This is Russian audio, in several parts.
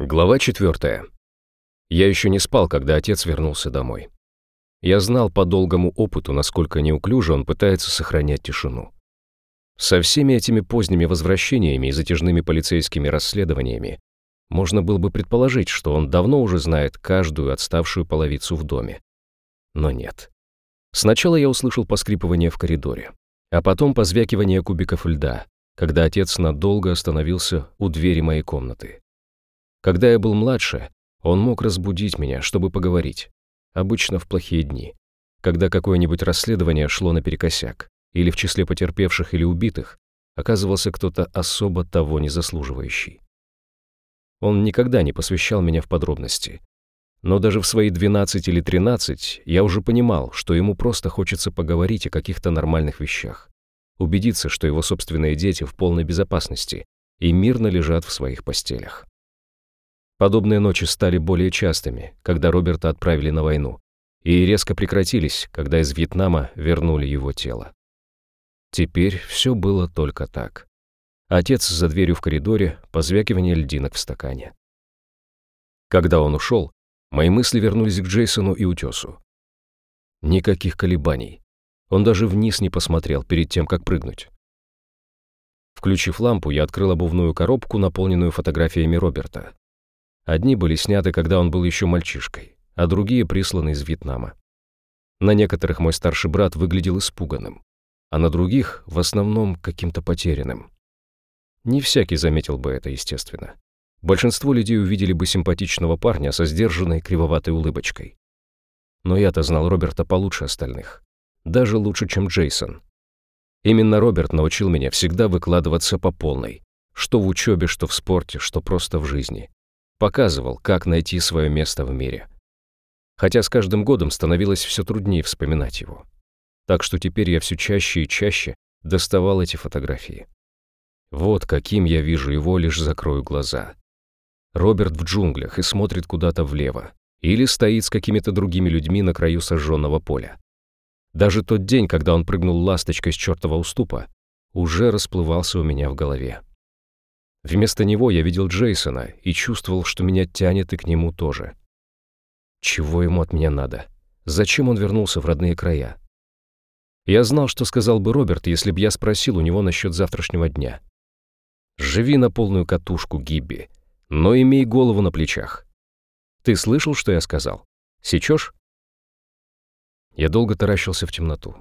Глава четвертая. Я еще не спал, когда отец вернулся домой. Я знал по долгому опыту, насколько неуклюже он пытается сохранять тишину. Со всеми этими поздними возвращениями и затяжными полицейскими расследованиями можно было бы предположить, что он давно уже знает каждую отставшую половицу в доме. Но нет. Сначала я услышал поскрипывание в коридоре, а потом позвякивание кубиков льда, когда отец надолго остановился у двери моей комнаты. Когда я был младше, он мог разбудить меня, чтобы поговорить. Обычно в плохие дни, когда какое-нибудь расследование шло наперекосяк, или в числе потерпевших или убитых оказывался кто-то особо того не заслуживающий. Он никогда не посвящал меня в подробности. Но даже в свои 12 или 13 я уже понимал, что ему просто хочется поговорить о каких-то нормальных вещах, убедиться, что его собственные дети в полной безопасности и мирно лежат в своих постелях. Подобные ночи стали более частыми, когда Роберта отправили на войну, и резко прекратились, когда из Вьетнама вернули его тело. Теперь все было только так. Отец за дверью в коридоре, позвякивание льдинок в стакане. Когда он ушел, мои мысли вернулись к Джейсону и утесу. Никаких колебаний. Он даже вниз не посмотрел перед тем, как прыгнуть. Включив лампу, я открыл обувную коробку, наполненную фотографиями Роберта. Одни были сняты, когда он был еще мальчишкой, а другие присланы из Вьетнама. На некоторых мой старший брат выглядел испуганным, а на других, в основном, каким-то потерянным. Не всякий заметил бы это, естественно. Большинство людей увидели бы симпатичного парня со сдержанной кривоватой улыбочкой. Но я-то знал Роберта получше остальных. Даже лучше, чем Джейсон. Именно Роберт научил меня всегда выкладываться по полной. Что в учебе, что в спорте, что просто в жизни показывал, как найти свое место в мире. Хотя с каждым годом становилось все труднее вспоминать его. Так что теперь я все чаще и чаще доставал эти фотографии. Вот каким я вижу его, лишь закрою глаза. Роберт в джунглях и смотрит куда-то влево. Или стоит с какими-то другими людьми на краю сожженного поля. Даже тот день, когда он прыгнул ласточкой с чертова уступа, уже расплывался у меня в голове. Вместо него я видел Джейсона и чувствовал, что меня тянет и к нему тоже. Чего ему от меня надо? Зачем он вернулся в родные края? Я знал, что сказал бы Роберт, если бы я спросил у него насчет завтрашнего дня. Живи на полную катушку, Гибби, но имей голову на плечах. Ты слышал, что я сказал? Сечешь? Я долго таращился в темноту.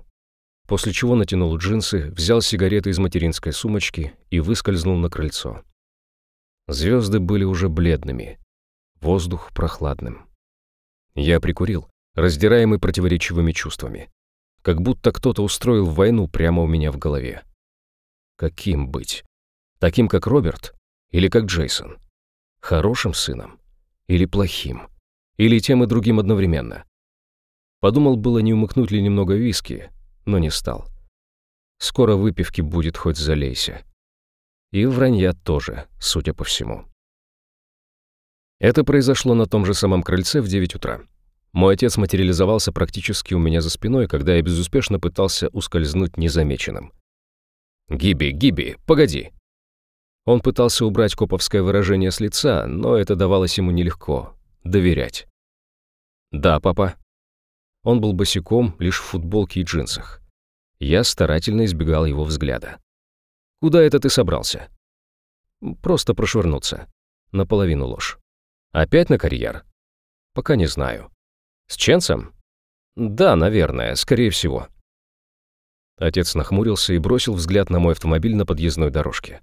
После чего натянул джинсы, взял сигареты из материнской сумочки и выскользнул на крыльцо. Звезды были уже бледными, воздух прохладным. Я прикурил, раздираемый противоречивыми чувствами. Как будто кто-то устроил войну прямо у меня в голове. Каким быть? Таким, как Роберт? Или как Джейсон? Хорошим сыном? Или плохим? Или тем и другим одновременно? Подумал было, не умыкнуть ли немного виски, но не стал. Скоро выпивки будет хоть залейся. И вранья тоже, судя по всему. Это произошло на том же самом крыльце в 9 утра. Мой отец материализовался практически у меня за спиной, когда я безуспешно пытался ускользнуть незамеченным. «Гиби, Гиби, погоди!» Он пытался убрать коповское выражение с лица, но это давалось ему нелегко. Доверять. «Да, папа». Он был босиком, лишь в футболке и джинсах. Я старательно избегал его взгляда. Куда это ты собрался? Просто прошвырнуться. Наполовину ложь. Опять на карьер? Пока не знаю. С Ченсом? Да, наверное, скорее всего. Отец нахмурился и бросил взгляд на мой автомобиль на подъездной дорожке.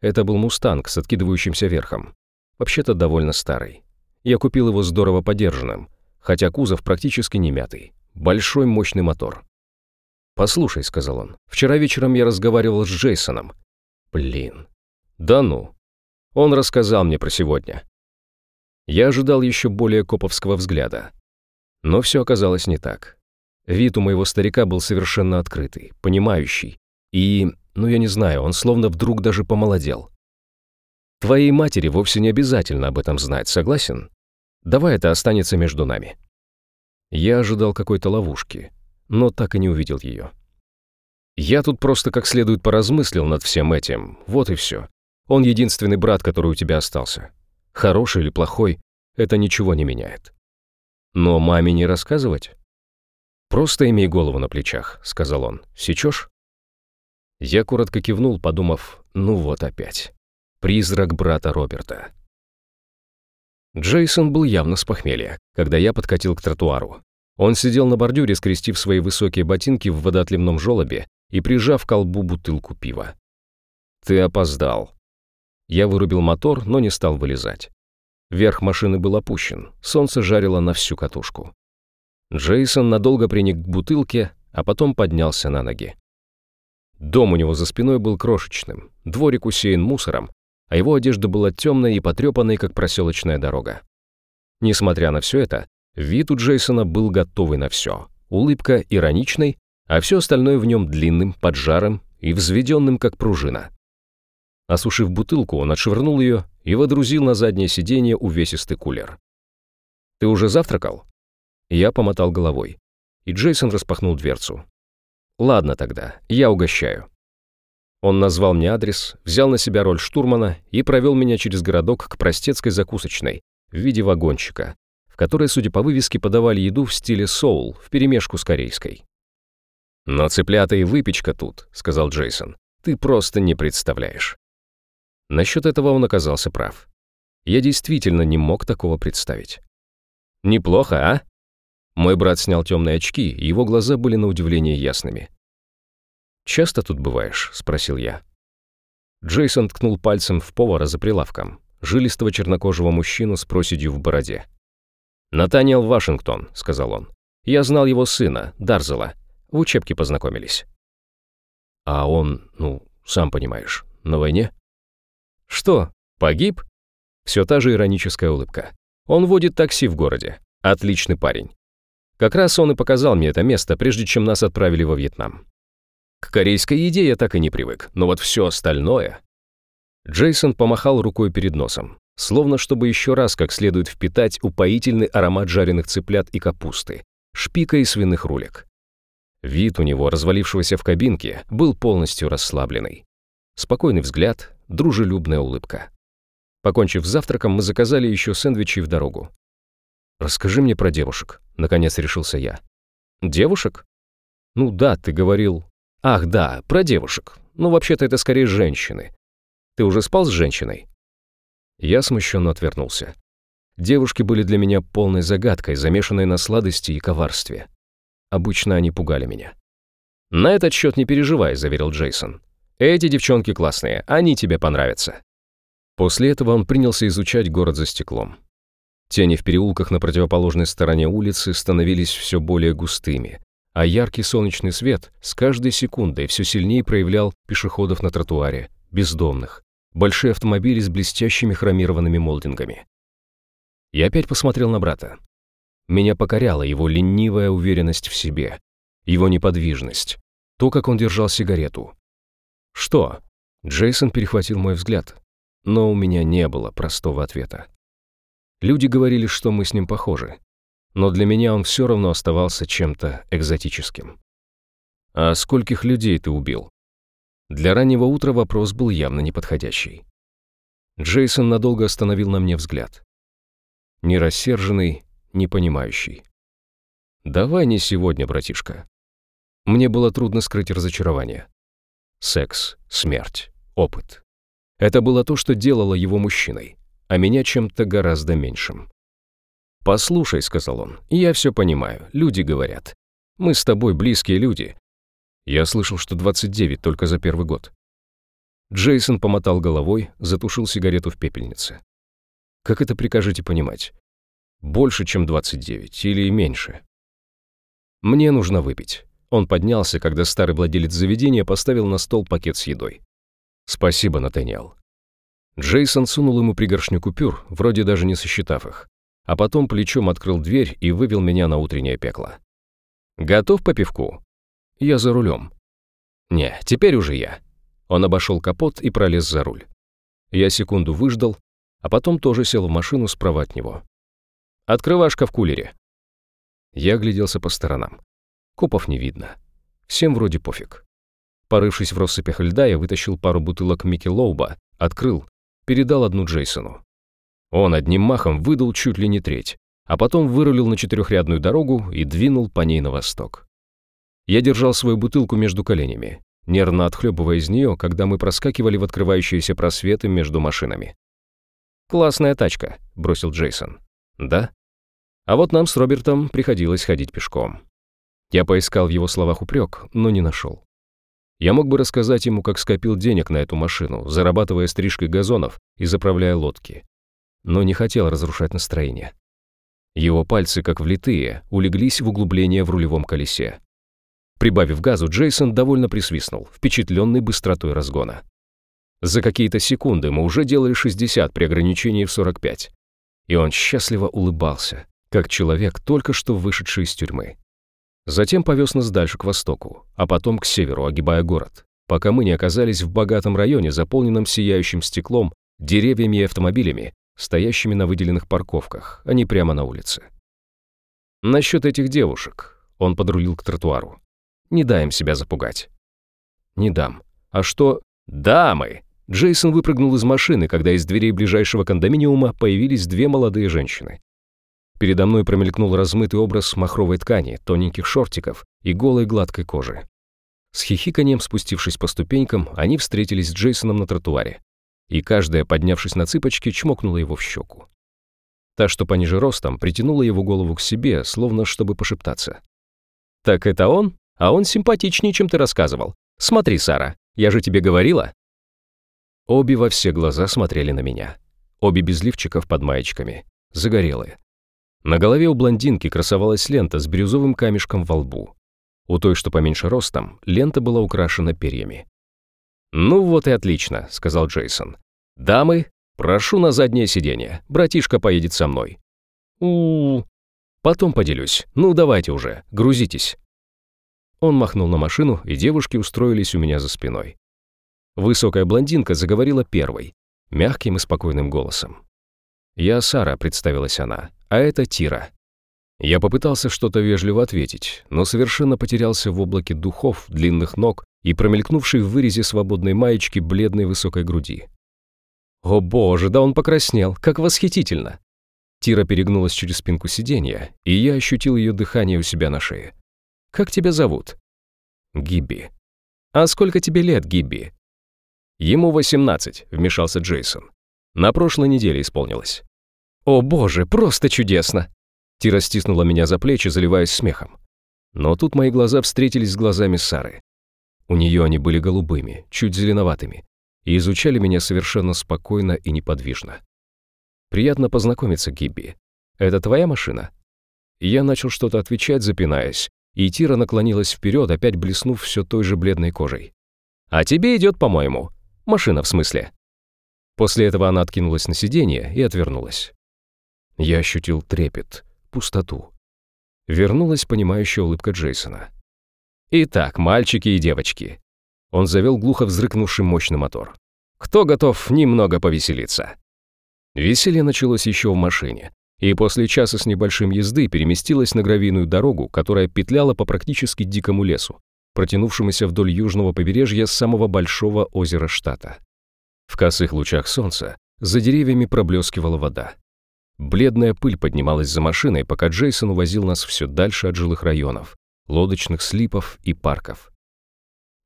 Это был «Мустанг» с откидывающимся верхом. Вообще-то довольно старый. Я купил его здорово подержанным, хотя кузов практически не мятый. Большой мощный мотор. «Послушай», — сказал он, — «вчера вечером я разговаривал с Джейсоном». «Блин». «Да ну». Он рассказал мне про сегодня. Я ожидал еще более коповского взгляда. Но все оказалось не так. Вид у моего старика был совершенно открытый, понимающий. И, ну я не знаю, он словно вдруг даже помолодел. Твоей матери вовсе не обязательно об этом знать, согласен? Давай это останется между нами. Я ожидал какой-то ловушки, но так и не увидел ее. Я тут просто как следует поразмыслил над всем этим, вот и все. Он единственный брат, который у тебя остался. Хороший или плохой, это ничего не меняет. Но маме не рассказывать? «Просто имей голову на плечах», — сказал он. «Сечешь?» Я коротко кивнул, подумав, ну вот опять. Призрак брата Роберта. Джейсон был явно с похмелья, когда я подкатил к тротуару. Он сидел на бордюре, скрестив свои высокие ботинки в водоотливном желобе и прижав к колбу бутылку пива. «Ты опоздал». Я вырубил мотор, но не стал вылезать. Верх машины был опущен, солнце жарило на всю катушку. Джейсон надолго приник к бутылке, а потом поднялся на ноги. Дом у него за спиной был крошечным, дворик усеян мусором, а его одежда была темной и потрепанной, как проселочная дорога. Несмотря на все это, вид у Джейсона был готовый на все. Улыбка ироничной, а все остальное в нем длинным, поджарым и взведенным, как пружина. Осушив бутылку, он отшвырнул ее и водрузил на заднее сиденье увесистый кулер. «Ты уже завтракал?» Я помотал головой, и Джейсон распахнул дверцу. «Ладно тогда, я угощаю». Он назвал мне адрес, взял на себя роль штурмана и провел меня через городок к простецкой закусочной в виде вагончика, в которой, судя по вывеске, подавали еду в стиле соул вперемешку с корейской. «Но цыплята и выпечка тут», — сказал Джейсон. «Ты просто не представляешь». Насчет этого он оказался прав. Я действительно не мог такого представить. «Неплохо, а?» Мой брат снял темные очки, и его глаза были на удивление ясными. «Часто тут бываешь?» — спросил я. Джейсон ткнул пальцем в повара за прилавком, жилистого чернокожего мужчину с проседью в бороде. «Натаниэл Вашингтон», — сказал он. «Я знал его сына, Дарзела. В учебке познакомились». «А он, ну, сам понимаешь, на войне?» «Что, погиб?» Все та же ироническая улыбка. «Он водит такси в городе. Отличный парень. Как раз он и показал мне это место, прежде чем нас отправили во Вьетнам. К корейской еде я так и не привык, но вот все остальное... Джейсон помахал рукой перед носом, словно чтобы еще раз как следует впитать упоительный аромат жареных цыплят и капусты, шпика и свиных рулек. Вид у него, развалившегося в кабинке, был полностью расслабленный. Спокойный взгляд, дружелюбная улыбка. Покончив с завтраком, мы заказали еще сэндвичи в дорогу. «Расскажи мне про девушек», — наконец решился я. «Девушек?» «Ну да, ты говорил...» Ах, да, про девушек. Ну, вообще-то это скорее женщины. Ты уже спал с женщиной? Я смущенно отвернулся. Девушки были для меня полной загадкой, замешанной на сладости и коварстве. Обычно они пугали меня. «На этот счет не переживай», — заверил Джейсон. «Эти девчонки классные, они тебе понравятся». После этого он принялся изучать город за стеклом. Тени в переулках на противоположной стороне улицы становились все более густыми, а яркий солнечный свет с каждой секундой все сильнее проявлял пешеходов на тротуаре, бездомных, большие автомобили с блестящими хромированными молдингами. Я опять посмотрел на брата. Меня покоряла его ленивая уверенность в себе, его неподвижность, то, как он держал сигарету. «Что?» Джейсон перехватил мой взгляд, но у меня не было простого ответа. Люди говорили, что мы с ним похожи, но для меня он все равно оставался чем-то экзотическим. «А скольких людей ты убил?» Для раннего утра вопрос был явно неподходящий. Джейсон надолго остановил на мне взгляд. Не рассерженный, не понимающий. «Давай не сегодня, братишка». Мне было трудно скрыть разочарование. Секс, смерть, опыт. Это было то, что делало его мужчиной, а меня чем-то гораздо меньшим. «Послушай», — сказал он, — «я все понимаю, люди говорят. Мы с тобой близкие люди». Я слышал, что 29 только за первый год. Джейсон помотал головой, затушил сигарету в пепельнице. «Как это прикажете понимать? Больше, чем 29 или меньше?» «Мне нужно выпить». Он поднялся, когда старый владелец заведения поставил на стол пакет с едой. «Спасибо, Натаниэл». Джейсон сунул ему пригоршню купюр, вроде даже не сосчитав их а потом плечом открыл дверь и вывел меня на утреннее пекло. «Готов по пивку?» «Я за рулем». «Не, теперь уже я». Он обошел капот и пролез за руль. Я секунду выждал, а потом тоже сел в машину справа от него. «Открывашка в кулере». Я огляделся по сторонам. Копов не видно. Всем вроде пофиг. Порывшись в россыпях льда, я вытащил пару бутылок Микки Лоуба, открыл, передал одну Джейсону. Он одним махом выдал чуть ли не треть, а потом вырулил на четырехрядную дорогу и двинул по ней на восток. Я держал свою бутылку между коленями, нервно отхлебывая из нее, когда мы проскакивали в открывающиеся просветы между машинами. «Классная тачка», — бросил Джейсон. «Да?» А вот нам с Робертом приходилось ходить пешком. Я поискал в его словах упрек, но не нашел. Я мог бы рассказать ему, как скопил денег на эту машину, зарабатывая стрижкой газонов и заправляя лодки. Но не хотел разрушать настроение. Его пальцы, как влитые, улеглись в углубление в рулевом колесе. Прибавив газу, Джейсон довольно присвистнул, впечатленный быстротой разгона. За какие-то секунды мы уже делали 60 при ограничении в 45. И он счастливо улыбался, как человек, только что вышедший из тюрьмы. Затем повез нас дальше к востоку, а потом к северу, огибая город, пока мы не оказались в богатом районе, заполненном сияющим стеклом, деревьями и автомобилями, стоящими на выделенных парковках, а не прямо на улице. Насчет этих девушек, он подрулил к тротуару. Не дай им себя запугать. Не дам. А что? Дамы! Джейсон выпрыгнул из машины, когда из дверей ближайшего кондоминиума появились две молодые женщины. Передо мной промелькнул размытый образ махровой ткани, тоненьких шортиков и голой гладкой кожи. С хихиканием спустившись по ступенькам, они встретились с Джейсоном на тротуаре, и каждая, поднявшись на цыпочки, чмокнула его в щеку. Та, что пониже ростом, притянула его голову к себе, словно чтобы пошептаться. «Так это он? А он симпатичнее, чем ты рассказывал. Смотри, Сара, я же тебе говорила». Обе во все глаза смотрели на меня. Обе без лифчиков под маечками, загорелые. На голове у блондинки красовалась лента с бирюзовым камешком во лбу. У той, что поменьше ростом, лента была украшена перьями. «Ну вот и отлично», — сказал Джейсон. «Дамы, прошу на заднее сиденье. Братишка поедет со мной». У, -у, у Потом поделюсь. Ну, давайте уже, грузитесь». Он махнул на машину, и девушки устроились у меня за спиной. Высокая блондинка заговорила первой, мягким и спокойным голосом. «Я Сара», — представилась она а это Тира. Я попытался что-то вежливо ответить, но совершенно потерялся в облаке духов, длинных ног и промелькнувшей в вырезе свободной маечки бледной высокой груди. «О боже, да он покраснел! Как восхитительно!» Тира перегнулась через спинку сиденья, и я ощутил ее дыхание у себя на шее. «Как тебя зовут?» «Гибби». «А сколько тебе лет, Гибби?» «Ему 18», — вмешался Джейсон. «На прошлой неделе исполнилось». «О боже, просто чудесно!» Тира стиснула меня за плечи, заливаясь смехом. Но тут мои глаза встретились с глазами Сары. У нее они были голубыми, чуть зеленоватыми, и изучали меня совершенно спокойно и неподвижно. «Приятно познакомиться, Гибби. Это твоя машина?» Я начал что-то отвечать, запинаясь, и Тира наклонилась вперед, опять блеснув все той же бледной кожей. «А тебе идет, по-моему. Машина, в смысле». После этого она откинулась на сиденье и отвернулась. Я ощутил трепет, пустоту. Вернулась понимающая улыбка Джейсона. «Итак, мальчики и девочки». Он завел глухо взрыкнувший мощный мотор. «Кто готов немного повеселиться?» Веселье началось еще в машине, и после часа с небольшим езды переместилось на гравийную дорогу, которая петляла по практически дикому лесу, протянувшемуся вдоль южного побережья самого большого озера штата. В косых лучах солнца за деревьями проблескивала вода. Бледная пыль поднималась за машиной, пока Джейсон увозил нас все дальше от жилых районов, лодочных слипов и парков.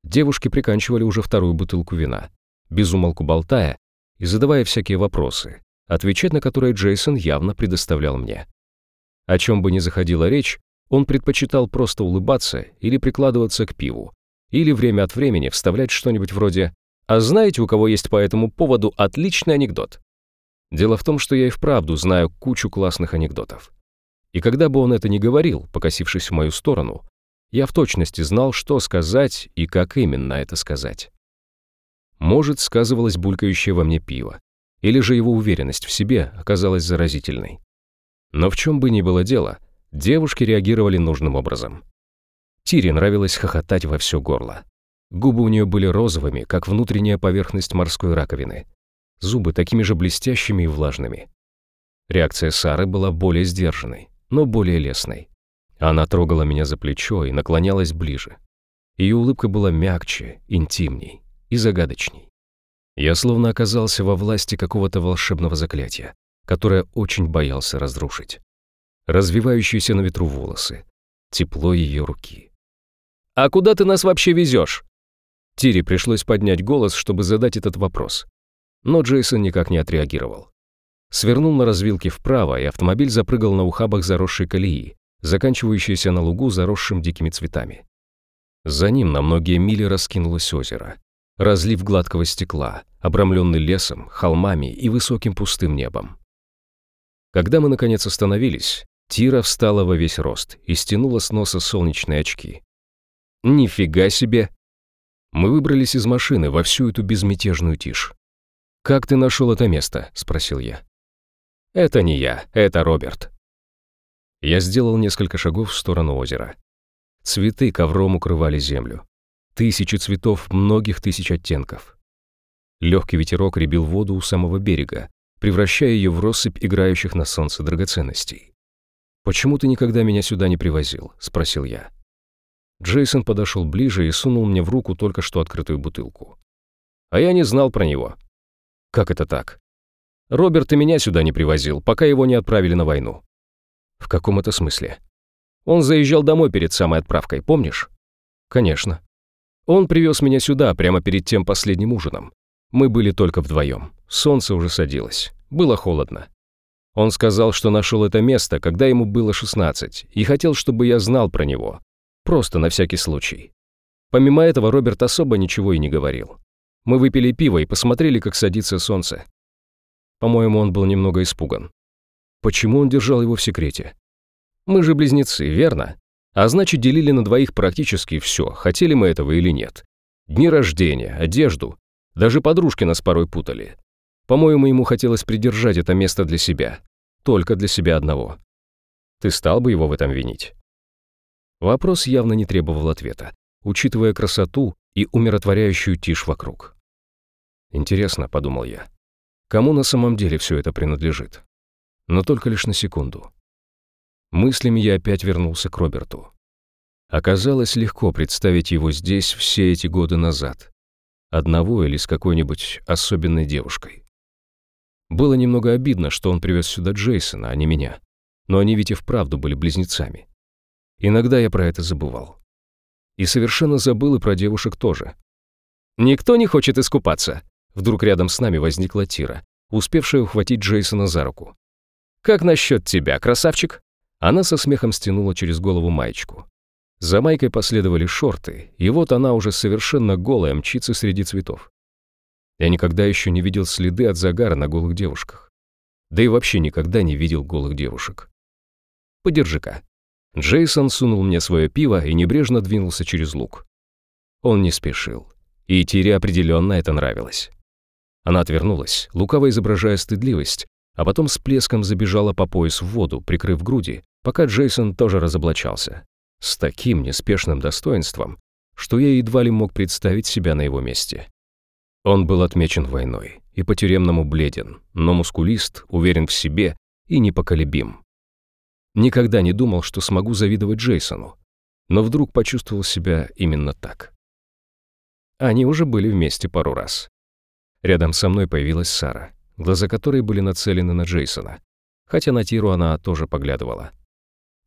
Девушки приканчивали уже вторую бутылку вина, безумолку болтая и задавая всякие вопросы, отвечать на которые Джейсон явно предоставлял мне. О чем бы ни заходила речь, он предпочитал просто улыбаться или прикладываться к пиву, или время от времени вставлять что-нибудь вроде «А знаете, у кого есть по этому поводу отличный анекдот?» Дело в том, что я и вправду знаю кучу классных анекдотов. И когда бы он это ни говорил, покосившись в мою сторону, я в точности знал, что сказать и как именно это сказать. Может, сказывалось булькающее во мне пиво, или же его уверенность в себе оказалась заразительной. Но в чем бы ни было дело, девушки реагировали нужным образом. Тире нравилось хохотать во все горло. Губы у нее были розовыми, как внутренняя поверхность морской раковины, зубы такими же блестящими и влажными. Реакция Сары была более сдержанной, но более лестной. Она трогала меня за плечо и наклонялась ближе. Ее улыбка была мягче, интимней и загадочней. Я словно оказался во власти какого-то волшебного заклятия, которое очень боялся разрушить. Развивающиеся на ветру волосы, тепло ее руки. «А куда ты нас вообще везешь?» Тире пришлось поднять голос, чтобы задать этот вопрос. Но Джейсон никак не отреагировал. Свернул на развилке вправо, и автомобиль запрыгал на ухабах заросшей колеи, заканчивающейся на лугу, заросшим дикими цветами. За ним на многие мили раскинулось озеро. Разлив гладкого стекла, обрамленный лесом, холмами и высоким пустым небом. Когда мы, наконец, остановились, Тира встала во весь рост и стянула с носа солнечные очки. «Нифига себе!» Мы выбрались из машины во всю эту безмятежную тишь. «Как ты нашел это место?» – спросил я. «Это не я, это Роберт». Я сделал несколько шагов в сторону озера. Цветы ковром укрывали землю. Тысячи цветов многих тысяч оттенков. Легкий ветерок ребил воду у самого берега, превращая ее в россыпь играющих на солнце драгоценностей. «Почему ты никогда меня сюда не привозил?» – спросил я. Джейсон подошел ближе и сунул мне в руку только что открытую бутылку. А я не знал про него. Как это так? Роберт и меня сюда не привозил, пока его не отправили на войну. В каком это смысле? Он заезжал домой перед самой отправкой, помнишь? Конечно. Он привез меня сюда прямо перед тем последним ужином. Мы были только вдвоем. Солнце уже садилось. Было холодно. Он сказал, что нашел это место, когда ему было 16, и хотел, чтобы я знал про него. Просто на всякий случай. Помимо этого, Роберт особо ничего и не говорил. Мы выпили пиво и посмотрели, как садится солнце. По-моему, он был немного испуган. Почему он держал его в секрете? Мы же близнецы, верно? А значит, делили на двоих практически все, хотели мы этого или нет. Дни рождения, одежду. Даже подружки нас порой путали. По-моему, ему хотелось придержать это место для себя. Только для себя одного. Ты стал бы его в этом винить? Вопрос явно не требовал ответа, учитывая красоту и умиротворяющую тишь вокруг. «Интересно», — подумал я, Кому на самом деле все это принадлежит? Но только лишь на секунду. Мыслями я опять вернулся к Роберту. Оказалось легко представить его здесь все эти годы назад. Одного или с какой-нибудь особенной девушкой. Было немного обидно, что он привез сюда Джейсона, а не меня. Но они ведь и вправду были близнецами. Иногда я про это забывал. И совершенно забыл и про девушек тоже. «Никто не хочет искупаться», Вдруг рядом с нами возникла Тира, успевшая ухватить Джейсона за руку. «Как насчет тебя, красавчик?» Она со смехом стянула через голову маечку. За майкой последовали шорты, и вот она уже совершенно голая мчится среди цветов. Я никогда еще не видел следы от загара на голых девушках. Да и вообще никогда не видел голых девушек. «Подержи-ка». Джейсон сунул мне свое пиво и небрежно двинулся через луг. Он не спешил, и Тире определенно это нравилось. Она отвернулась, лукаво изображая стыдливость, а потом с плеском забежала по пояс в воду, прикрыв груди, пока Джейсон тоже разоблачался. С таким неспешным достоинством, что я едва ли мог представить себя на его месте. Он был отмечен войной и по-тюремному бледен, но мускулист, уверен в себе и непоколебим. Никогда не думал, что смогу завидовать Джейсону, но вдруг почувствовал себя именно так. Они уже были вместе пару раз. Рядом со мной появилась Сара, глаза которой были нацелены на Джейсона, хотя на Тиру она тоже поглядывала.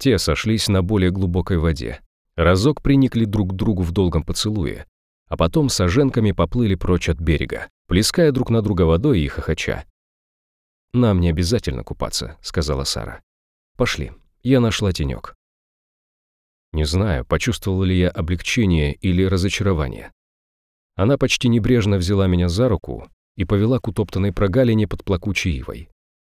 Те сошлись на более глубокой воде. Разок приникли друг к другу в долгом поцелуе, а потом с оженками поплыли прочь от берега, плеская друг на друга водой и хохоча. «Нам не обязательно купаться», — сказала Сара. «Пошли, я нашла тенек». Не знаю, почувствовал ли я облегчение или разочарование. Она почти небрежно взяла меня за руку и повела к утоптанной прогалине под плакучей ивой,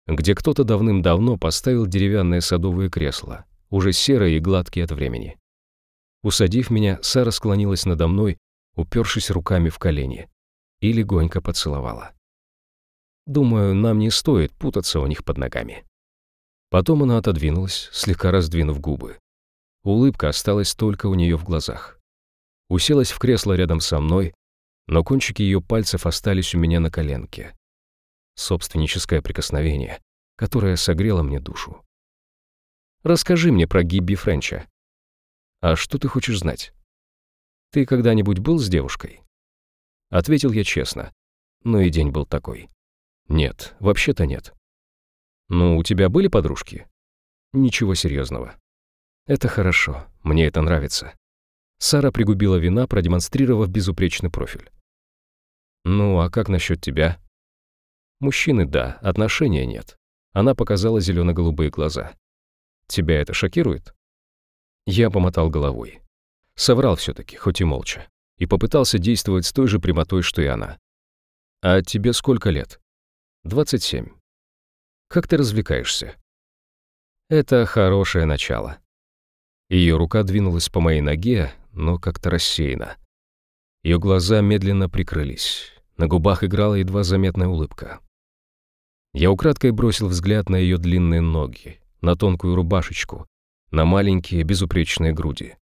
где кто-то давным-давно поставил деревянное садовое кресло, уже серое и гладкие от времени. Усадив меня, Сара склонилась надо мной, упершись руками в колени, и легонько поцеловала. Думаю, нам не стоит путаться у них под ногами. Потом она отодвинулась, слегка раздвинув губы. Улыбка осталась только у нее в глазах. Уселась в кресло рядом со мной, но кончики ее пальцев остались у меня на коленке. Собственническое прикосновение, которое согрело мне душу. «Расскажи мне про Гибби Френча». «А что ты хочешь знать?» «Ты когда-нибудь был с девушкой?» Ответил я честно, но и день был такой. «Нет, вообще-то нет». «Ну, у тебя были подружки?» «Ничего серьезного». «Это хорошо, мне это нравится». Сара пригубила вина, продемонстрировав безупречный профиль. «Ну, а как насчет тебя?» «Мужчины, да, отношения нет». Она показала зелено-голубые глаза. «Тебя это шокирует?» Я помотал головой. Соврал все-таки, хоть и молча, и попытался действовать с той же прямотой, что и она. «А тебе сколько лет?» «Двадцать семь». «Как ты развлекаешься?» «Это хорошее начало». Ее рука двинулась по моей ноге, но как-то рассеяна. Ее глаза медленно прикрылись. На губах играла едва заметная улыбка. Я украдкой бросил взгляд на ее длинные ноги, на тонкую рубашечку, на маленькие безупречные груди.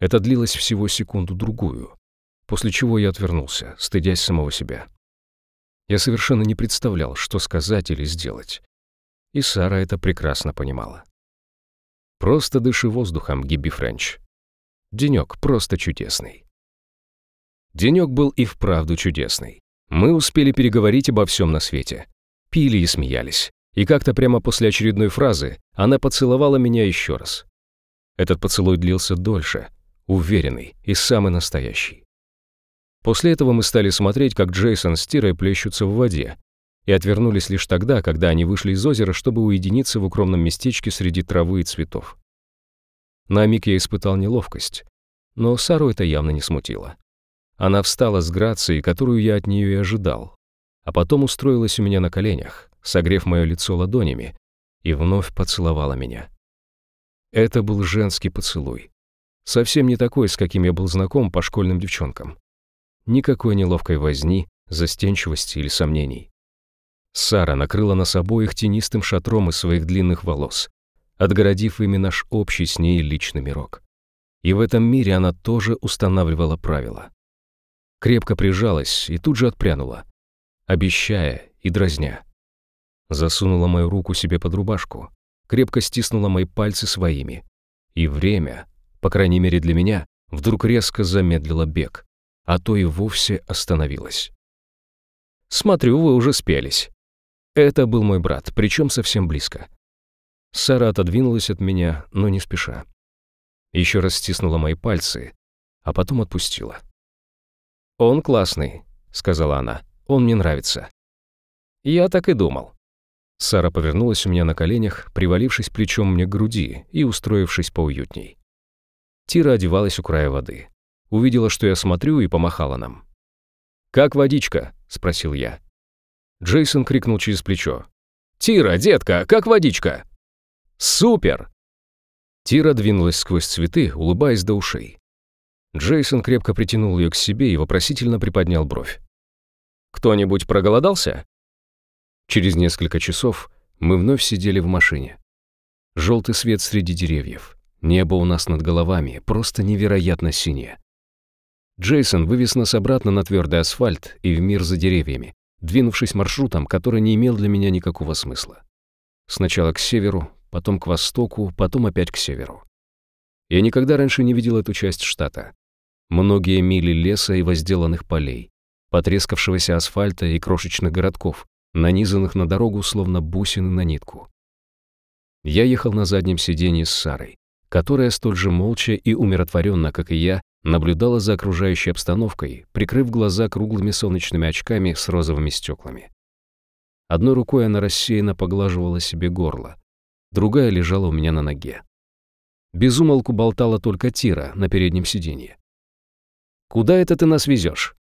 Это длилось всего секунду-другую, после чего я отвернулся, стыдясь самого себя. Я совершенно не представлял, что сказать или сделать. И Сара это прекрасно понимала. Просто дыши воздухом, Гибби Френч. Денек просто чудесный. Денек был и вправду чудесный. Мы успели переговорить обо всем на свете. Пили и смеялись. И как-то прямо после очередной фразы она поцеловала меня еще раз. Этот поцелуй длился дольше, уверенный и самый настоящий. После этого мы стали смотреть, как Джейсон с Тирой плещутся в воде, и отвернулись лишь тогда, когда они вышли из озера, чтобы уединиться в укромном местечке среди травы и цветов. На миг я испытал неловкость, но Сару это явно не смутило. Она встала с грацией, которую я от нее и ожидал, а потом устроилась у меня на коленях, согрев мое лицо ладонями, и вновь поцеловала меня. Это был женский поцелуй, Совсем не такой, с каким я был знаком по школьным девчонкам. Никакой неловкой возни, застенчивости или сомнений. Сара накрыла нас обоих тенистым шатром из своих длинных волос, отгородив ими наш общий с ней личный мирок. И в этом мире она тоже устанавливала правила. Крепко прижалась и тут же отпрянула, обещая и дразня. Засунула мою руку себе под рубашку, крепко стиснула мои пальцы своими. И время, по крайней мере для меня, вдруг резко замедлила бег, а то и вовсе остановилась. «Смотрю, вы уже спелись». Это был мой брат, причем совсем близко. Сара отодвинулась от меня, но не спеша. Еще раз стиснула мои пальцы, а потом отпустила. «Он классный», — сказала она. «Он мне нравится». «Я так и думал». Сара повернулась у меня на коленях, привалившись плечом мне к груди и устроившись поуютней. Тира одевалась у края воды. Увидела, что я смотрю, и помахала нам. «Как водичка?» — спросил я. Джейсон крикнул через плечо. «Тира, детка, как водичка?» «Супер!» Тира двинулась сквозь цветы, улыбаясь до ушей. Джейсон крепко притянул ее к себе и вопросительно приподнял бровь. «Кто-нибудь проголодался?» Через несколько часов мы вновь сидели в машине. Желтый свет среди деревьев. Небо у нас над головами просто невероятно синее. Джейсон вывез нас обратно на твердый асфальт и в мир за деревьями, двинувшись маршрутом, который не имел для меня никакого смысла. Сначала к северу, потом к востоку, потом опять к северу. Я никогда раньше не видел эту часть штата. Многие мили леса и возделанных полей, потрескавшегося асфальта и крошечных городков, нанизанных на дорогу словно бусины на нитку. Я ехал на заднем сиденье с Сарой которая столь же молча и умиротворенно, как и я, наблюдала за окружающей обстановкой, прикрыв глаза круглыми солнечными очками с розовыми стеклами. Одной рукой она рассеянно поглаживала себе горло, другая лежала у меня на ноге. Безумолку болтала только Тира на переднем сиденье. «Куда это ты нас везешь?»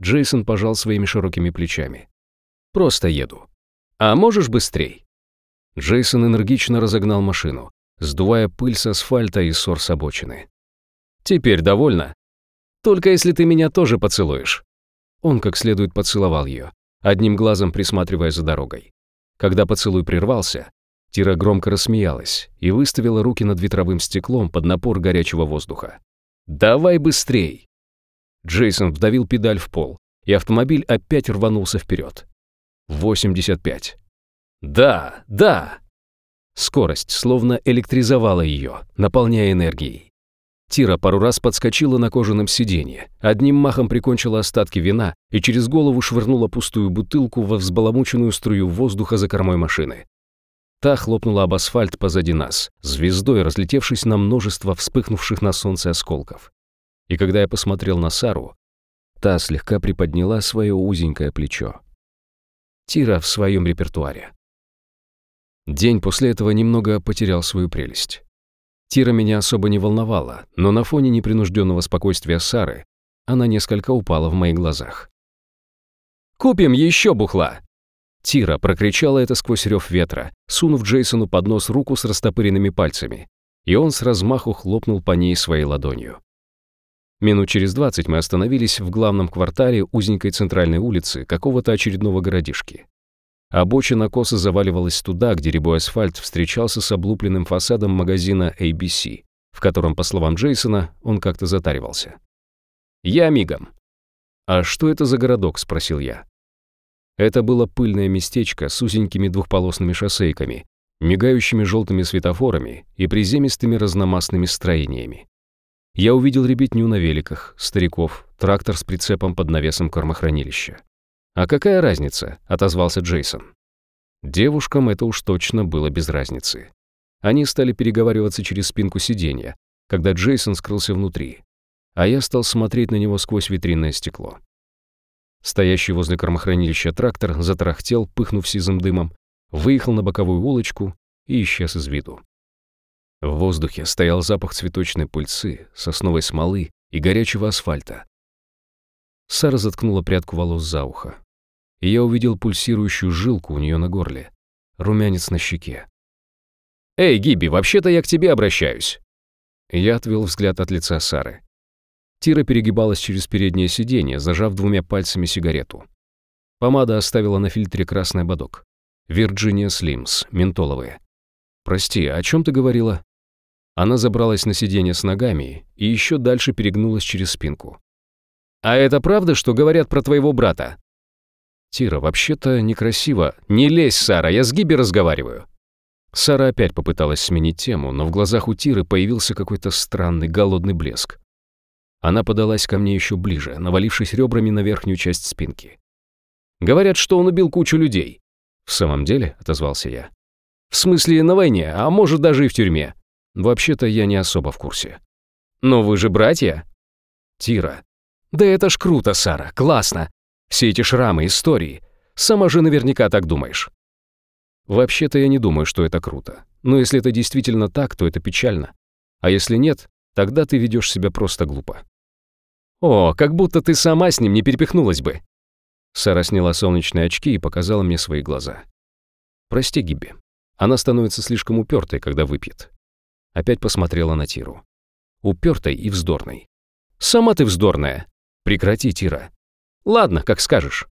Джейсон пожал своими широкими плечами. «Просто еду. А можешь быстрей?» Джейсон энергично разогнал машину, сдувая пыль с асфальта и ссор с обочины. «Теперь довольна? Только если ты меня тоже поцелуешь». Он как следует поцеловал ее, одним глазом присматривая за дорогой. Когда поцелуй прервался, Тира громко рассмеялась и выставила руки над ветровым стеклом под напор горячего воздуха. «Давай быстрей!» Джейсон вдавил педаль в пол, и автомобиль опять рванулся вперед. 85. «Да, да!» Скорость словно электризовала ее, наполняя энергией. Тира пару раз подскочила на кожаном сиденье, одним махом прикончила остатки вина и через голову швырнула пустую бутылку во взбаламученную струю воздуха за кормой машины. Та хлопнула об асфальт позади нас, звездой разлетевшись на множество вспыхнувших на солнце осколков. И когда я посмотрел на Сару, та слегка приподняла свое узенькое плечо. Тира в своем репертуаре. День после этого немного потерял свою прелесть. Тира меня особо не волновала, но на фоне непринужденного спокойствия Сары она несколько упала в моих глазах. «Купим еще бухла!» Тира прокричала это сквозь рев ветра, сунув Джейсону под нос руку с растопыренными пальцами, и он с размаху хлопнул по ней своей ладонью. Минут через двадцать мы остановились в главном квартале узенькой центральной улицы какого-то очередного городишки. Обочина косо заваливалась туда, где рябой асфальт встречался с облупленным фасадом магазина ABC, в котором, по словам Джейсона, он как-то затаривался. «Я мигом». «А что это за городок?» – спросил я. Это было пыльное местечко с узенькими двухполосными шоссейками, мигающими желтыми светофорами и приземистыми разномастными строениями. Я увидел ребятню на великах, стариков, трактор с прицепом под навесом кормохранилища. «А какая разница?» — отозвался Джейсон. Девушкам это уж точно было без разницы. Они стали переговариваться через спинку сиденья, когда Джейсон скрылся внутри, а я стал смотреть на него сквозь витринное стекло. Стоящий возле кормохранилища трактор затарахтел, пыхнув сизым дымом, выехал на боковую улочку и исчез из виду. В воздухе стоял запах цветочной пыльцы, сосновой смолы и горячего асфальта. Сара заткнула прядку волос за ухо, и я увидел пульсирующую жилку у нее на горле, румянец на щеке. «Эй, Гиби, вообще-то я к тебе обращаюсь!» Я отвел взгляд от лица Сары. Тира перегибалась через переднее сиденье, зажав двумя пальцами сигарету. Помада оставила на фильтре красный ободок. Вирджиния Слимс, ментоловые. «Прости, о чем ты говорила?» Она забралась на сиденье с ногами и еще дальше перегнулась через спинку. «А это правда, что говорят про твоего брата?» «Тира, вообще-то некрасиво. Не лезь, Сара, я с Гиби разговариваю». Сара опять попыталась сменить тему, но в глазах у Тиры появился какой-то странный голодный блеск. Она подалась ко мне еще ближе, навалившись ребрами на верхнюю часть спинки. «Говорят, что он убил кучу людей». «В самом деле?» — отозвался я. «В смысле, на войне, а может, даже и в тюрьме. Вообще-то я не особо в курсе». «Но вы же братья?» «Тира». «Да это ж круто, Сара, классно. Все эти шрамы, истории. Сама же наверняка так думаешь». «Вообще-то я не думаю, что это круто. Но если это действительно так, то это печально. А если нет, тогда ты ведешь себя просто глупо». «О, как будто ты сама с ним не перепихнулась бы!» Сара сняла солнечные очки и показала мне свои глаза. «Прости, Гибби. Она становится слишком упертой, когда выпьет». Опять посмотрела на Тиру. Упертой и вздорной. «Сама ты вздорная!» «Прекрати, Тира!» «Ладно, как скажешь».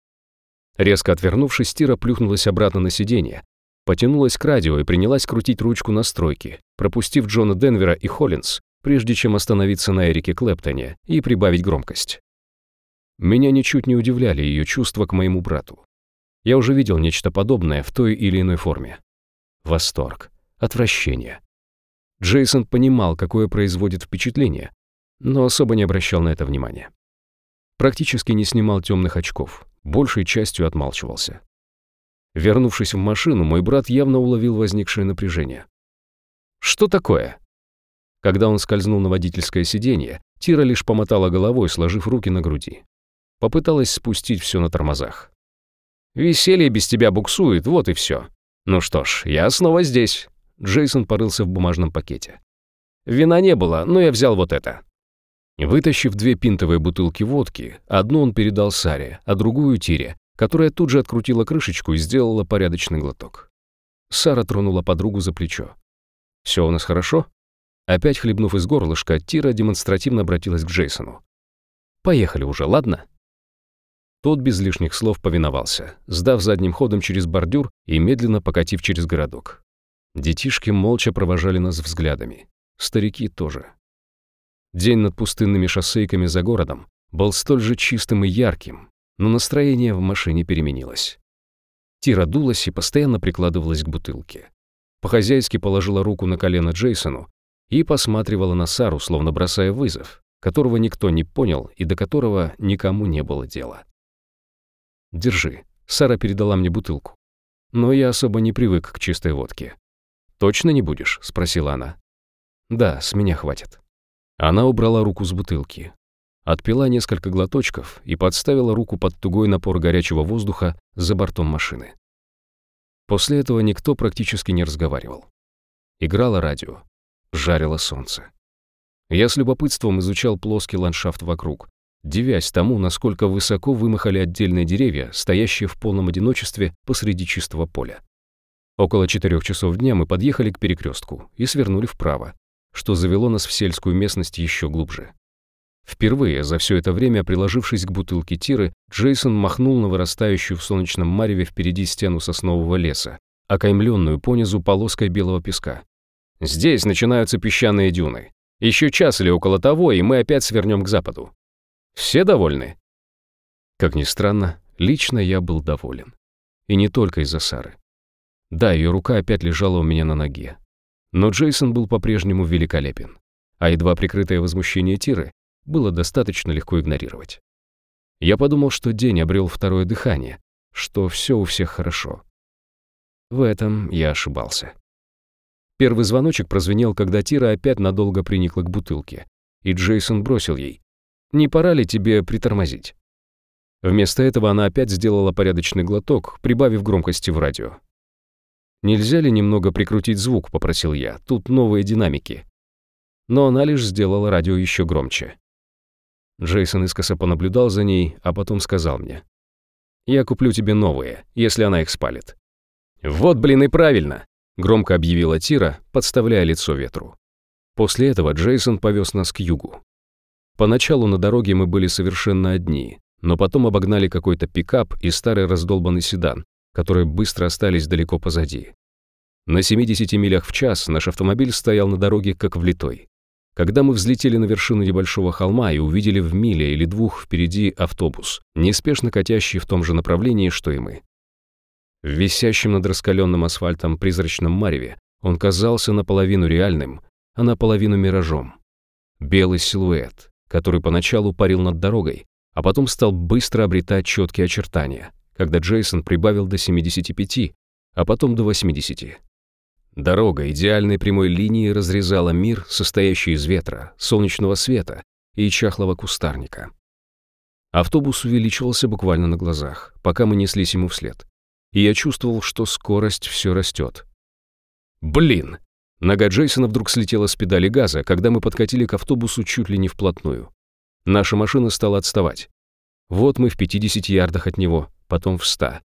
Резко отвернувшись, Тира плюхнулась обратно на сиденье, потянулась к радио и принялась крутить ручку настройки, пропустив Джона Денвера и Холлинс, прежде чем остановиться на Эрике Клэптоне и прибавить громкость. Меня ничуть не удивляли ее чувства к моему брату. Я уже видел нечто подобное в той или иной форме. Восторг, отвращение. Джейсон понимал, какое производит впечатление, но особо не обращал на это внимания. Практически не снимал темных очков, большей частью отмалчивался. Вернувшись в машину, мой брат явно уловил возникшее напряжение. «Что такое?» Когда он скользнул на водительское сиденье, Тира лишь помотала головой, сложив руки на груди. Попыталась спустить все на тормозах. «Веселье без тебя буксует, вот и все. Ну что ж, я снова здесь». Джейсон порылся в бумажном пакете. «Вина не было, но я взял вот это». Вытащив две пинтовые бутылки водки, одну он передал Саре, а другую Тире, которая тут же открутила крышечку и сделала порядочный глоток. Сара тронула подругу за плечо. «Все у нас хорошо?» Опять хлебнув из горлышка, Тира демонстративно обратилась к Джейсону. «Поехали уже, ладно?» Тот без лишних слов повиновался, сдав задним ходом через бордюр и медленно покатив через городок. Детишки молча провожали нас взглядами. Старики тоже. День над пустынными шоссейками за городом был столь же чистым и ярким, но настроение в машине переменилось. Тира дулась и постоянно прикладывалась к бутылке. По-хозяйски положила руку на колено Джейсону и посматривала на Сару, словно бросая вызов, которого никто не понял и до которого никому не было дела. «Держи», — Сара передала мне бутылку. но я особо не привык к чистой водке. «Точно не будешь?» — спросила она. «Да, с меня хватит». Она убрала руку с бутылки, отпила несколько глоточков и подставила руку под тугой напор горячего воздуха за бортом машины. После этого никто практически не разговаривал. Играло радио, жарило солнце. Я с любопытством изучал плоский ландшафт вокруг, дивясь тому, насколько высоко вымахали отдельные деревья, стоящие в полном одиночестве посреди чистого поля. Около четырех часов дня мы подъехали к перекрестку и свернули вправо, что завело нас в сельскую местность еще глубже. Впервые за все это время, приложившись к бутылке тиры, Джейсон махнул на вырастающую в солнечном мареве впереди стену соснового леса, окаймленную понизу полоской белого песка. «Здесь начинаются песчаные дюны. Еще час или около того, и мы опять свернем к западу. Все довольны?» Как ни странно, лично я был доволен. И не только из-за Сары. Да, ее рука опять лежала у меня на ноге. Но Джейсон был по-прежнему великолепен. А едва прикрытое возмущение Тиры было достаточно легко игнорировать. Я подумал, что день обрел второе дыхание, что все у всех хорошо. В этом я ошибался. Первый звоночек прозвенел, когда Тира опять надолго приникла к бутылке, и Джейсон бросил ей. «Не пора ли тебе притормозить?» Вместо этого она опять сделала порядочный глоток, прибавив громкости в радио. «Нельзя ли немного прикрутить звук?» — попросил я. «Тут новые динамики». Но она лишь сделала радио еще громче. Джейсон искоса понаблюдал за ней, а потом сказал мне. «Я куплю тебе новые, если она их спалит». «Вот, блин, и правильно!» — громко объявила Тира, подставляя лицо ветру. После этого Джейсон повез нас к югу. Поначалу на дороге мы были совершенно одни, но потом обогнали какой-то пикап и старый раздолбанный седан, которые быстро остались далеко позади. На 70 милях в час наш автомобиль стоял на дороге как влитой. Когда мы взлетели на вершину небольшого холма и увидели в миле или двух впереди автобус, неспешно катящий в том же направлении, что и мы. В висящем над раскаленным асфальтом призрачном мареве он казался наполовину реальным, а наполовину миражом. Белый силуэт, который поначалу парил над дорогой, а потом стал быстро обретать четкие очертания, когда Джейсон прибавил до 75, а потом до 80. Дорога идеальной прямой линии разрезала мир, состоящий из ветра, солнечного света и чахлого кустарника. Автобус увеличивался буквально на глазах, пока мы неслись ему вслед. И я чувствовал, что скорость все растет. Блин! Нога Джейсона вдруг слетела с педали газа, когда мы подкатили к автобусу чуть ли не вплотную. Наша машина стала отставать. Вот мы в 50 ярдах от него, потом в 100.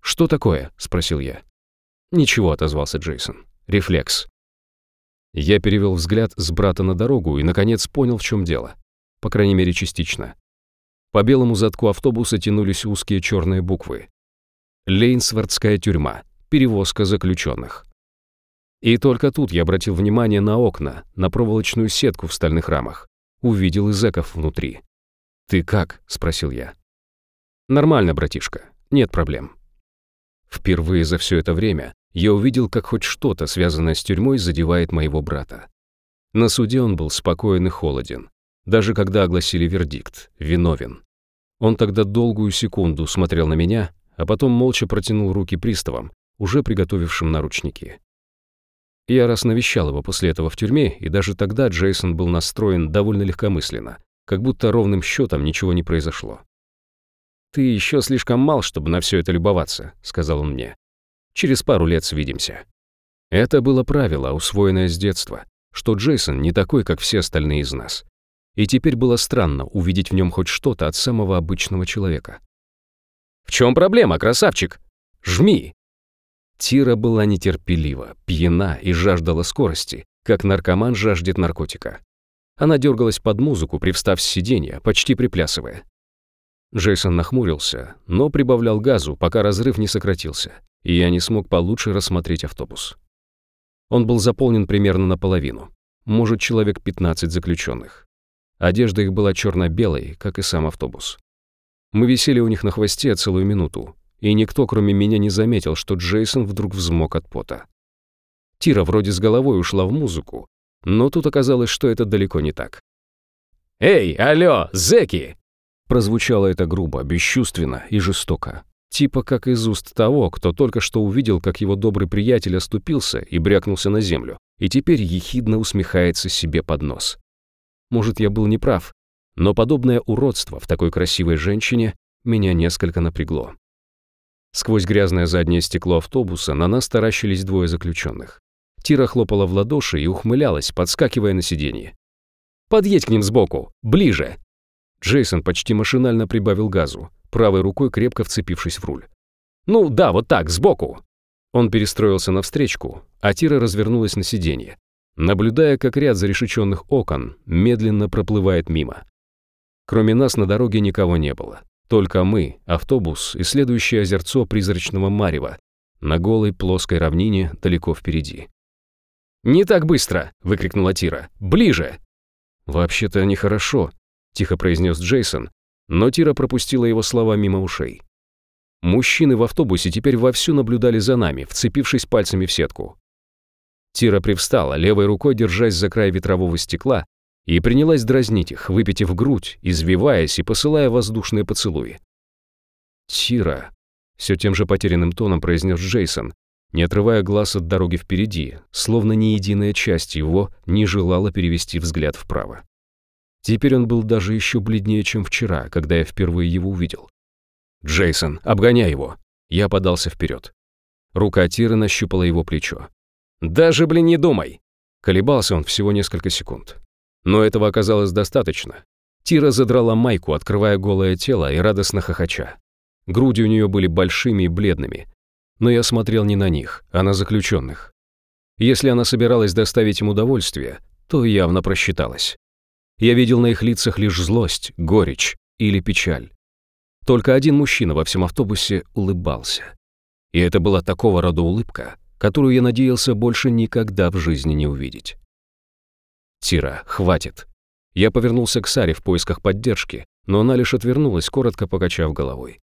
«Что такое?» — спросил я. «Ничего», — отозвался Джейсон. «Рефлекс». Я перевел взгляд с брата на дорогу и, наконец, понял, в чем дело. По крайней мере, частично. По белому задку автобуса тянулись узкие черные буквы. «Лейнсвардская тюрьма. Перевозка заключенных». И только тут я обратил внимание на окна, на проволочную сетку в стальных рамах. Увидел и зэков внутри. «Ты как?» — спросил я. «Нормально, братишка. Нет проблем». Впервые за все это время я увидел, как хоть что-то, связанное с тюрьмой, задевает моего брата. На суде он был спокоен и холоден, даже когда огласили вердикт «виновен». Он тогда долгую секунду смотрел на меня, а потом молча протянул руки приставам, уже приготовившим наручники. Я раз навещал его после этого в тюрьме, и даже тогда Джейсон был настроен довольно легкомысленно, как будто ровным счетом ничего не произошло. «Ты еще слишком мал, чтобы на все это любоваться», — сказал он мне. Через пару лет свидимся». Это было правило, усвоенное с детства, что Джейсон не такой, как все остальные из нас. И теперь было странно увидеть в нем хоть что-то от самого обычного человека. «В чем проблема, красавчик? Жми!» Тира была нетерпелива, пьяна и жаждала скорости, как наркоман жаждет наркотика. Она дергалась под музыку, привстав с сиденья, почти приплясывая. Джейсон нахмурился, но прибавлял газу, пока разрыв не сократился и я не смог получше рассмотреть автобус. Он был заполнен примерно наполовину, может, человек 15 заключенных. Одежда их была черно-белой, как и сам автобус. Мы висели у них на хвосте целую минуту, и никто, кроме меня, не заметил, что Джейсон вдруг взмок от пота. Тира вроде с головой ушла в музыку, но тут оказалось, что это далеко не так. «Эй, алло, зэки!» Прозвучало это грубо, бесчувственно и жестоко. Типа как из уст того, кто только что увидел, как его добрый приятель оступился и брякнулся на землю, и теперь ехидно усмехается себе под нос. Может, я был неправ, но подобное уродство в такой красивой женщине меня несколько напрягло. Сквозь грязное заднее стекло автобуса на нас таращились двое заключенных. Тира хлопала в ладоши и ухмылялась, подскакивая на сиденье. «Подъедь к ним сбоку! Ближе!» Джейсон почти машинально прибавил газу, правой рукой крепко вцепившись в руль. «Ну да, вот так, сбоку!» Он перестроился навстречку, а Тира развернулась на сиденье, наблюдая, как ряд зарешеченных окон медленно проплывает мимо. Кроме нас на дороге никого не было. Только мы, автобус и следующее озерцо призрачного марева на голой плоской равнине далеко впереди. «Не так быстро!» — выкрикнула Тира. «Ближе!» «Вообще-то нехорошо», — тихо произнес Джейсон, но Тира пропустила его слова мимо ушей. Мужчины в автобусе теперь вовсю наблюдали за нами, вцепившись пальцами в сетку. Тира привстала, левой рукой держась за край ветрового стекла, и принялась дразнить их, выпитив грудь, извиваясь и посылая воздушные поцелуи. «Тира», — все тем же потерянным тоном произнес Джейсон, не отрывая глаз от дороги впереди, словно ни единая часть его не желала перевести взгляд вправо. Теперь он был даже еще бледнее, чем вчера, когда я впервые его увидел. «Джейсон, обгоняй его!» Я подался вперед. Рука Тиры нащупала его плечо. «Даже, блин, не думай!» Колебался он всего несколько секунд. Но этого оказалось достаточно. Тира задрала майку, открывая голое тело и радостно хохоча. Груди у нее были большими и бледными. Но я смотрел не на них, а на заключенных. Если она собиралась доставить им удовольствие, то явно просчиталась. Я видел на их лицах лишь злость, горечь или печаль. Только один мужчина во всем автобусе улыбался. И это была такого рода улыбка, которую я надеялся больше никогда в жизни не увидеть. «Тира, хватит!» Я повернулся к Саре в поисках поддержки, но она лишь отвернулась, коротко покачав головой.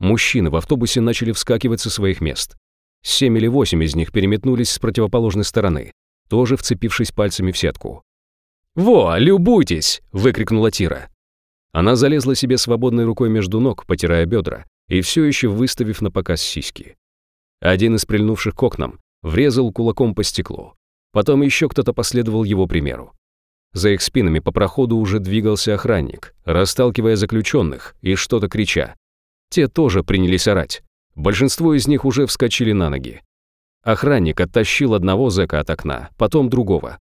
Мужчины в автобусе начали вскакивать со своих мест. Семь или восемь из них переметнулись с противоположной стороны, тоже вцепившись пальцами в сетку. «Во, любуйтесь!» — выкрикнула Тира. Она залезла себе свободной рукой между ног, потирая бедра, и все еще выставив на показ сиськи. Один из прильнувших к окнам врезал кулаком по стеклу. Потом еще кто-то последовал его примеру. За их спинами по проходу уже двигался охранник, расталкивая заключенных и что-то крича. Те тоже принялись орать. Большинство из них уже вскочили на ноги. Охранник оттащил одного зэка от окна, потом другого.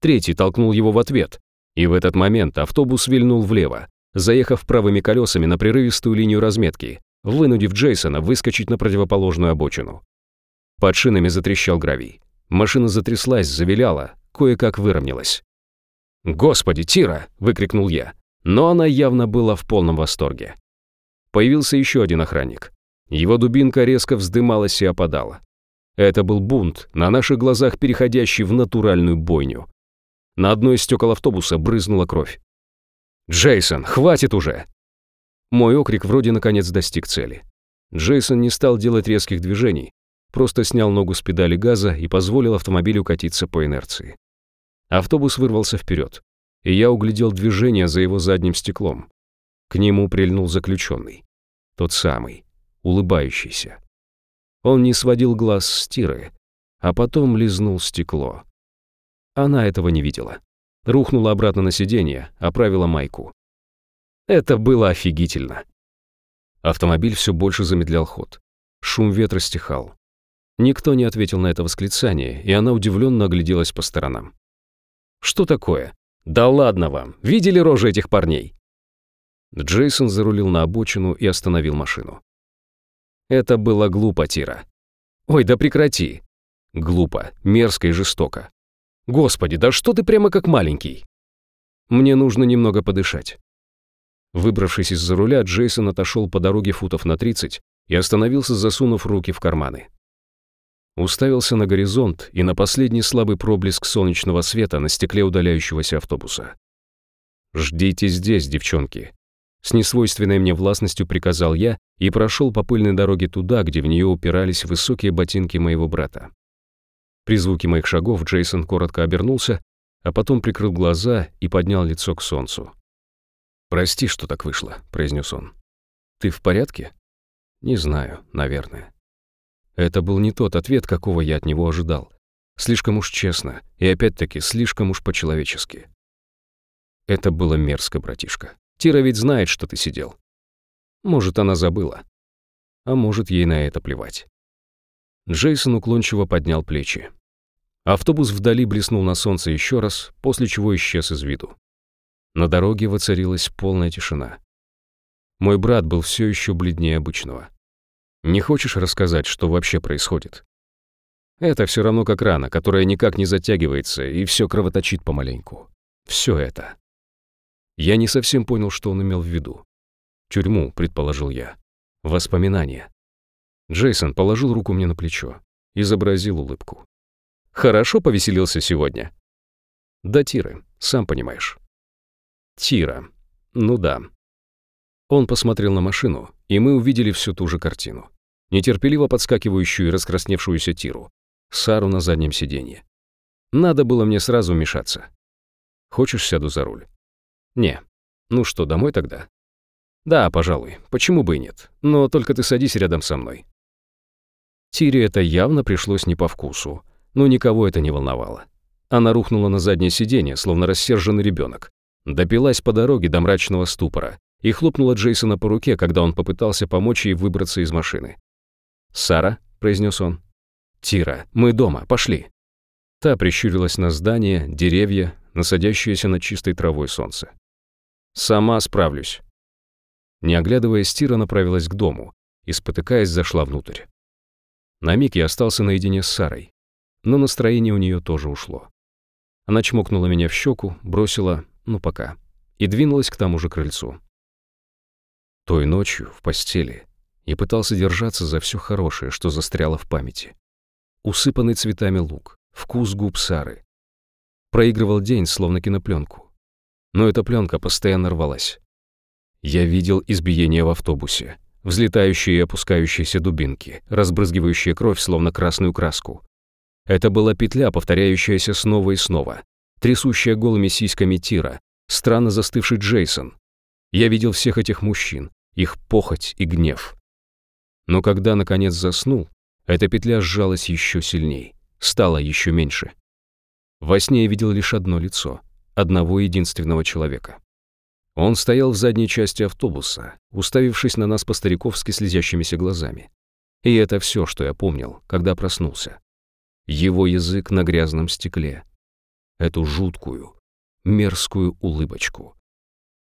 Третий толкнул его в ответ. И в этот момент автобус вильнул влево, заехав правыми колесами на прерывистую линию разметки, вынудив Джейсона выскочить на противоположную обочину. Под шинами затрещал гравий. Машина затряслась, завиляла, кое-как выровнялась. «Господи, Тира!» — выкрикнул я. Но она явно была в полном восторге. Появился еще один охранник. Его дубинка резко вздымалась и опадала. Это был бунт, на наших глазах переходящий в натуральную бойню. На одной из стекол автобуса брызнула кровь. «Джейсон, хватит уже!» Мой окрик вроде наконец достиг цели. Джейсон не стал делать резких движений, просто снял ногу с педали газа и позволил автомобилю катиться по инерции. Автобус вырвался вперед, и я углядел движение за его задним стеклом. К нему прильнул заключенный. Тот самый, улыбающийся. Он не сводил глаз с Тиры, а потом лизнул стекло. Она этого не видела. Рухнула обратно на сиденье, оправила майку. Это было офигительно. Автомобиль все больше замедлял ход. Шум ветра стихал. Никто не ответил на это восклицание, и она удивленно огляделась по сторонам. «Что такое? Да ладно вам! Видели рожи этих парней?» Джейсон зарулил на обочину и остановил машину. Это было глупо, Тира. «Ой, да прекрати!» Глупо, мерзко и жестоко. «Господи, да что ты прямо как маленький!» «Мне нужно немного подышать». Выбравшись из-за руля, Джейсон отошел по дороге футов на 30 и остановился, засунув руки в карманы. Уставился на горизонт и на последний слабый проблеск солнечного света на стекле удаляющегося автобуса. «Ждите здесь, девчонки», — с несвойственной мне властностью приказал я и прошел по пыльной дороге туда, где в нее упирались высокие ботинки моего брата. При звуке моих шагов Джейсон коротко обернулся, а потом прикрыл глаза и поднял лицо к солнцу. «Прости, что так вышло», — произнес он. «Ты в порядке?» Не знаю, наверное. Это был не тот ответ, какого я от него ожидал. Слишком уж честно и опять-таки слишком уж по-человечески. Это было мерзко, братишка. Тира ведь знает, что ты сидел. Может, она забыла. А может, ей на это плевать. Джейсон уклончиво поднял плечи. Автобус вдали блеснул на солнце еще раз, после чего исчез из виду. На дороге воцарилась полная тишина. Мой брат был все еще бледнее обычного. Не хочешь рассказать, что вообще происходит? Это все равно как рана, которая никак не затягивается и все кровоточит помаленьку. Все это. Я не совсем понял, что он имел в виду. Тюрьму, предположил я. Воспоминания. Джейсон положил руку мне на плечо, изобразил улыбку. Хорошо повеселился сегодня. Да, Тиры, сам понимаешь. Тира. Ну да. Он посмотрел на машину, и мы увидели всю ту же картину. Нетерпеливо подскакивающую и раскрасневшуюся Тиру. Сару на заднем сиденье. Надо было мне сразу вмешаться. Хочешь, сяду за руль? Не. Ну что, домой тогда? Да, пожалуй. Почему бы и нет? Но только ты садись рядом со мной. Тире это явно пришлось не по вкусу, но никого это не волновало. Она рухнула на заднее сиденье, словно рассерженный ребенок. Допилась по дороге до мрачного ступора и хлопнула Джейсона по руке, когда он попытался помочь ей выбраться из машины. «Сара», — произнес он. «Тира, мы дома, пошли». Та прищурилась на здание, деревья, насадящееся над чистой травой солнце. «Сама справлюсь». Не оглядываясь, Тира направилась к дому и, спотыкаясь, зашла внутрь. На миг я остался наедине с Сарой, но настроение у нее тоже ушло. Она чмокнула меня в щеку, бросила «ну пока» и двинулась к тому же крыльцу. Той ночью, в постели, я пытался держаться за все хорошее, что застряло в памяти. Усыпанный цветами лук, вкус губ Сары. Проигрывал день, словно кинопленку. Но эта пленка постоянно рвалась. Я видел избиение в автобусе, взлетающие и опускающиеся дубинки, разбрызгивающие кровь, словно красную краску. Это была петля, повторяющаяся снова и снова, трясущая голыми сиськами Тира, странно застывший Джейсон. Я видел всех этих мужчин, их похоть и гнев. Но когда, наконец, заснул, эта петля сжалась еще сильней, стала еще меньше. Во сне я видел лишь одно лицо, одного единственного человека. Он стоял в задней части автобуса, уставившись на нас по-стариковски слезящимися глазами. И это все, что я помнил, когда проснулся. Его язык на грязном стекле. Эту жуткую, мерзкую улыбочку,